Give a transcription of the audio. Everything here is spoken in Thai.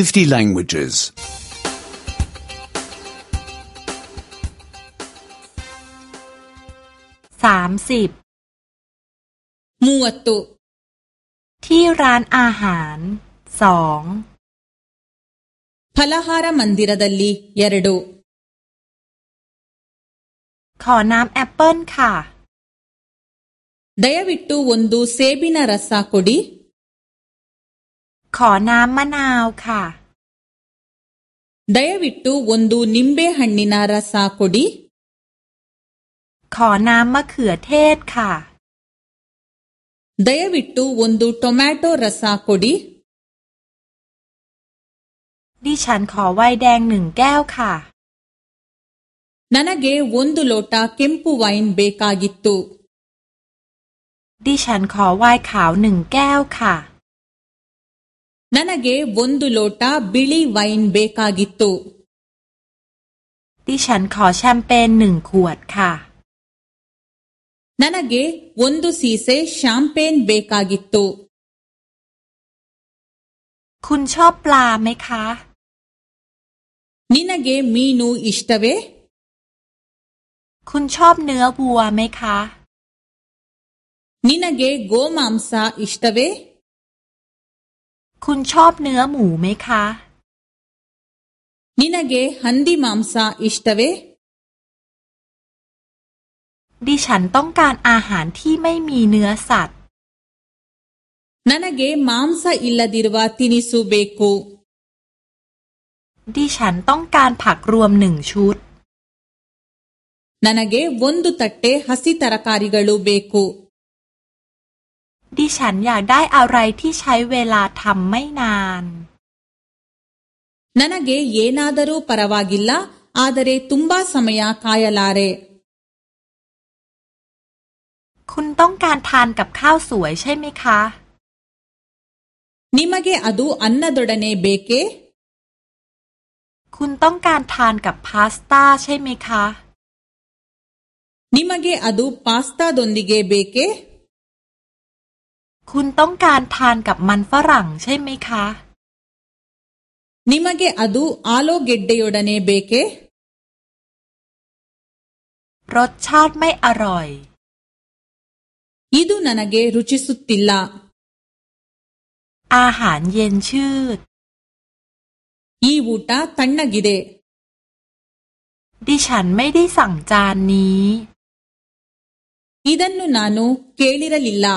50 languages. 30หมวดตุที่ร้านอาหารสองพลหารมันดิรดัลลีเยรดูขอน้ำแอปเปิลค่ะดยวิ ದ ต ವ ಿ ಟ ್ ಟ ು ಒಂದು ಸ ೇ ಬ ಿส ರ า ಕ ೊดีขอน้ำมะนาวค่ะได้ยวิตตูวันดูนิมเบหันนินารัสาโคดีขอน้ำมะเขือเทศค่ะได้ยวิตตูวันดูทอมแอตโตรสาโคดีดิฉันขอไวน์แดงหนึ่งแก้วค่ะนันเกวันดูโลตาคิมปูไวน์เบคากิตตูดิฉันขอไวน์ขาวหนึ่งแก้วค่ะนั ನನಗೆ ಒಂದು ಲೋಟ ಬಿಳಿ ವೈನ್ ಬೇಕಾಗಿತ್ತು ดิฉันขอแชมเปญหนึ่งขวดค่ะ นันเกวันดูซีเซแชมเปญเบคากิตโตคุณชอบปลาไหมคะ นินาเกมีนูอิสตเว คุณชอบเนื้อวัวไหมคะ นินาเกโกมามซาอิสตเวคุณชอบเนื้อหมูไหมคะนินาเก ฮันดีมามซาอิสตเว ดิฉันต้องการอาหารที่ไม่มีเนื้อสัตว์นันาเก มามซาอิลลาดิรวาตินิสูเบโก ดิฉันต้องการผักรวมหนึ่งชุดนันาเกวันดุตัตเตฮัสิตารการิกาลูเบโกดิฉันอยากได้อะไรที่ใช้เวลาทำไม่นานนันเกย์เยนาดารูปาราวากิลลาอาดเรตุมบาสมัยาคายลาเรคุณต้องการทานกับข้าวสวยใช่ไหมคะ นิมเกอดูอันนาดรดเนเบเกคุณต้องการทานกับพาสต้าใช่ไหมคะ นิมเกอดูพาสต้าดนดิเกเบเกคุณต้องการทานกับมันฝรั่งใช่ไหมคะนิมาเกอดูอาโลเกดเดียอดเนเบเกรสชาติไม่อร่อยอิดูนันาเกรุชิสุติลลาอาหารเย็นชืดอีบูตาตันนากิเด ดิฉันไม่ได้สั่งจานนี้อิดันนูนานูเกลีรลิลลา